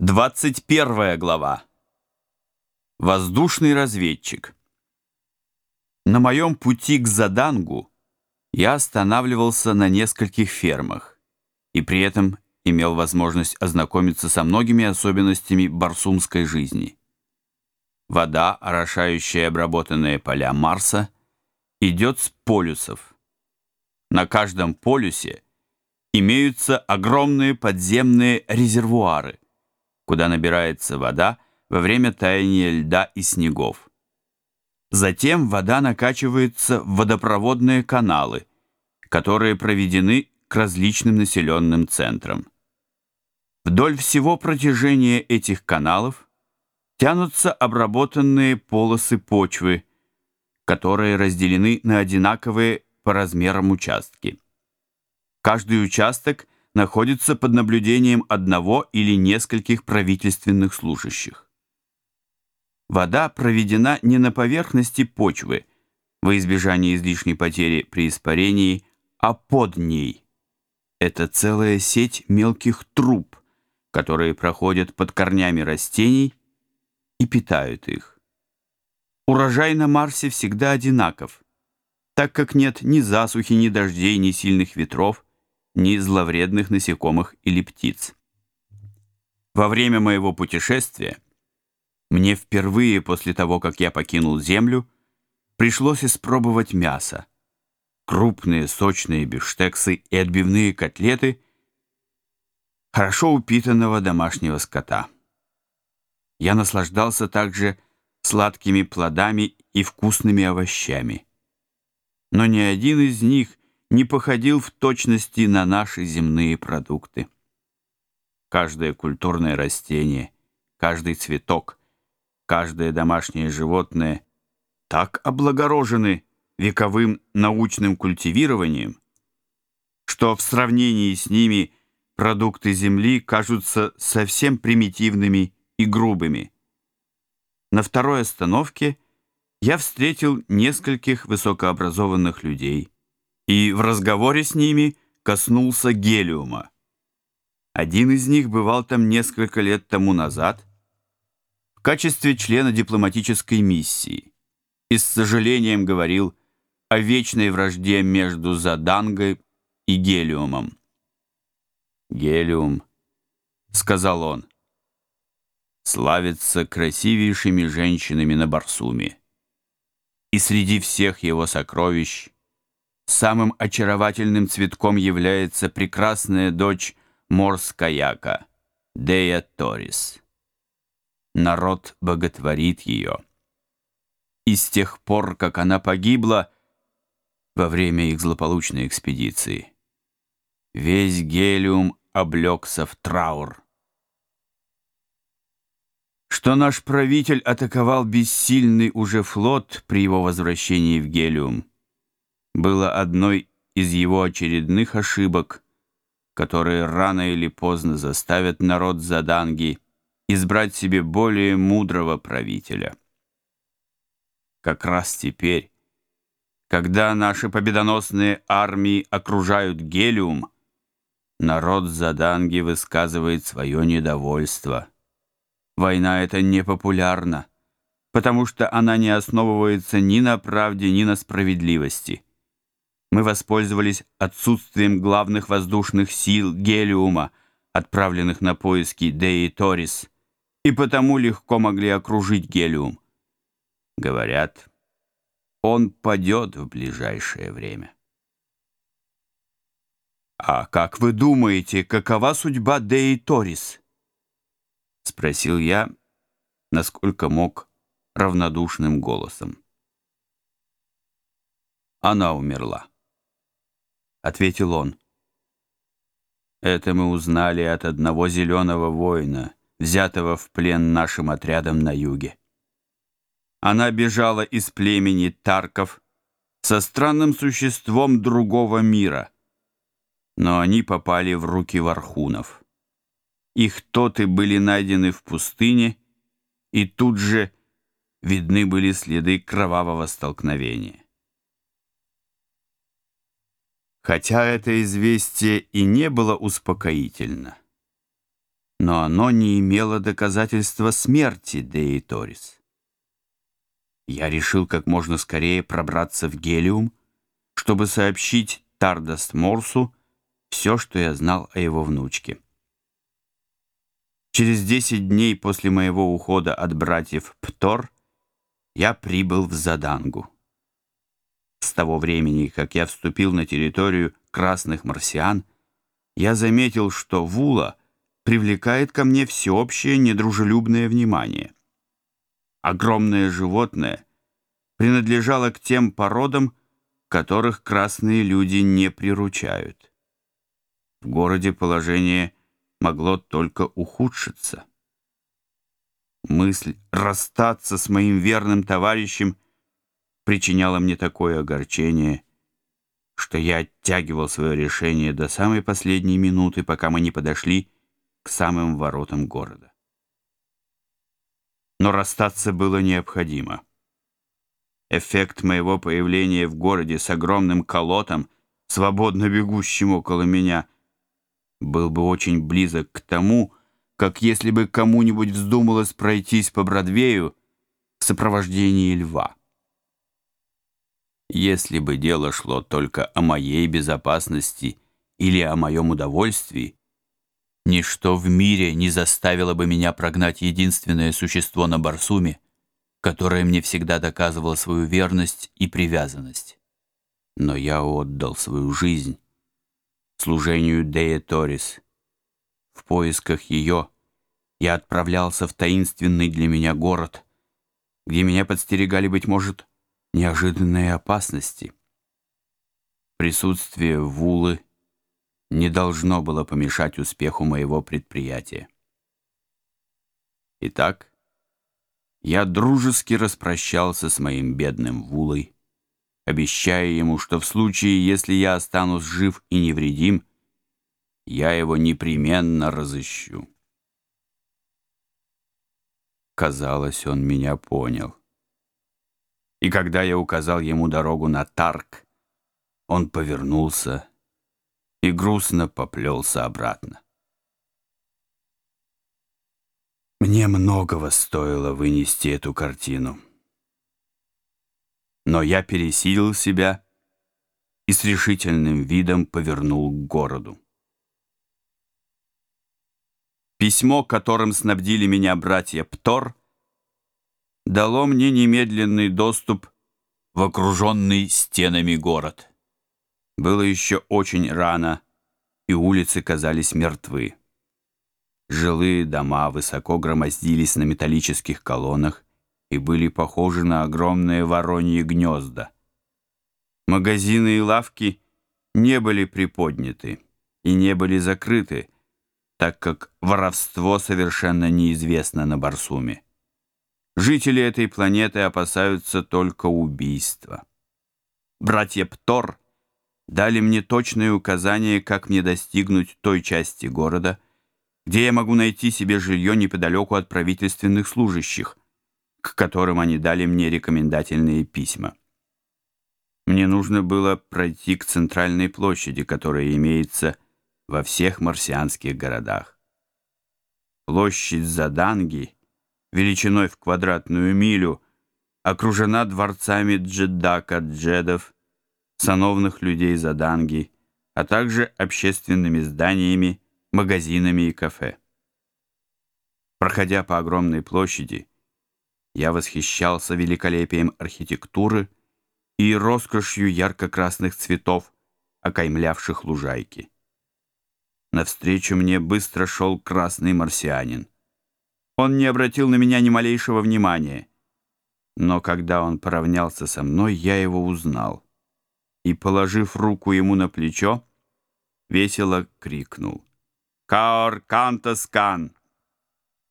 21 глава. Воздушный разведчик. На моем пути к Задангу я останавливался на нескольких фермах и при этом имел возможность ознакомиться со многими особенностями барсумской жизни. Вода, орошающая обработанные поля Марса, идет с полюсов. На каждом полюсе имеются огромные подземные резервуары, куда набирается вода во время таяния льда и снегов. Затем вода накачивается в водопроводные каналы, которые проведены к различным населенным центрам. Вдоль всего протяжения этих каналов тянутся обработанные полосы почвы, которые разделены на одинаковые по размерам участки. Каждый участок находится под наблюдением одного или нескольких правительственных служащих. Вода проведена не на поверхности почвы, во избежание излишней потери при испарении, а под ней. Это целая сеть мелких труб, которые проходят под корнями растений и питают их. Урожай на Марсе всегда одинаков. Так как нет ни засухи, ни дождей, ни сильных ветров, ни зловредных насекомых или птиц. Во время моего путешествия мне впервые после того, как я покинул землю, пришлось испробовать мясо. Крупные сочные бифштексы и отбивные котлеты хорошо упитанного домашнего скота. Я наслаждался также сладкими плодами и вкусными овощами. Но ни один из них не походил в точности на наши земные продукты. Каждое культурное растение, каждый цветок, каждое домашнее животное так облагорожены вековым научным культивированием, что в сравнении с ними продукты земли кажутся совсем примитивными и грубыми. На второй остановке я встретил нескольких высокообразованных людей – и в разговоре с ними коснулся гелиума. Один из них бывал там несколько лет тому назад в качестве члена дипломатической миссии и с сожалением говорил о вечной вражде между Задангой и гелиумом. «Гелиум», — сказал он, — «славится красивейшими женщинами на Барсуме, и среди всех его сокровищ — Самым очаровательным цветком является прекрасная дочь морскаяка Дея Торис. Народ боготворит ее. И с тех пор, как она погибла во время их злополучной экспедиции, весь Гелиум облегся в траур. Что наш правитель атаковал бессильный уже флот при его возвращении в Гелиум — было одной из его очередных ошибок, которые рано или поздно заставят народ Заданги избрать себе более мудрого правителя. Как раз теперь, когда наши победоносные армии окружают Гелиум, народ Заданги высказывает свое недовольство. Война эта непопулярна, потому что она не основывается ни на правде, ни на справедливости. мы воспользовались отсутствием главных воздушных сил Гелиума, отправленных на поиски Деи Торис, и потому легко могли окружить Гелиум. Говорят, он падет в ближайшее время. «А как вы думаете, какова судьба Деи Торис?» — спросил я, насколько мог, равнодушным голосом. Она умерла ответил он. Это мы узнали от одного зеленого воина, взятого в плен нашим отрядом на юге. Она бежала из племени Тарков со странным существом другого мира. Но они попали в руки вархунов. Их тоты были найдены в пустыне, и тут же видны были следы кровавого столкновения. Хотя это известие и не было успокоительно. но оно не имело доказательства смерти Деи Торис. Я решил как можно скорее пробраться в Гелиум, чтобы сообщить Тардаст Морсу все, что я знал о его внучке. Через десять дней после моего ухода от братьев Птор я прибыл в Задангу. С того времени, как я вступил на территорию красных марсиан, я заметил, что Вула привлекает ко мне всеобщее недружелюбное внимание. Огромное животное принадлежало к тем породам, которых красные люди не приручают. В городе положение могло только ухудшиться. Мысль расстаться с моим верным товарищем причиняло мне такое огорчение, что я оттягивал свое решение до самой последней минуты, пока мы не подошли к самым воротам города. Но расстаться было необходимо. Эффект моего появления в городе с огромным колотом, свободно бегущим около меня, был бы очень близок к тому, как если бы кому-нибудь вздумалось пройтись по Бродвею в сопровождении льва. Если бы дело шло только о моей безопасности или о моем удовольствии, ничто в мире не заставило бы меня прогнать единственное существо на Барсуме, которое мне всегда доказывало свою верность и привязанность. Но я отдал свою жизнь служению Дея Торис. В поисках ее я отправлялся в таинственный для меня город, где меня подстерегали, быть может, неожиданные опасности. Присутствие Вулы не должно было помешать успеху моего предприятия. Итак, я дружески распрощался с моим бедным Вулой, обещая ему, что в случае, если я останусь жив и невредим, я его непременно разыщу. Казалось, он меня понял И когда я указал ему дорогу на Тарк, он повернулся и грустно поплелся обратно. Мне многого стоило вынести эту картину. Но я пересилил себя и с решительным видом повернул к городу. Письмо, которым снабдили меня братья Птор — дало мне немедленный доступ в окруженный стенами город. Было еще очень рано, и улицы казались мертвы. Жилые дома высоко громоздились на металлических колоннах и были похожи на огромные вороньи гнезда. Магазины и лавки не были приподняты и не были закрыты, так как воровство совершенно неизвестно на Барсуме. Жители этой планеты опасаются только убийства. Братья Птор дали мне точные указания, как мне достигнуть той части города, где я могу найти себе жилье неподалеку от правительственных служащих, к которым они дали мне рекомендательные письма. Мне нужно было пройти к центральной площади, которая имеется во всех марсианских городах. Площадь Заданги — величиной в квадратную милю, окружена дворцами джедака, джедов, сановных людей за заданги, а также общественными зданиями, магазинами и кафе. Проходя по огромной площади, я восхищался великолепием архитектуры и роскошью ярко-красных цветов, окаймлявших лужайки. Навстречу мне быстро шел красный марсианин. Он не обратил на меня ни малейшего внимания. Но когда он поравнялся со мной, я его узнал. И, положив руку ему на плечо, весело крикнул. «Каор, Кантос Кан!»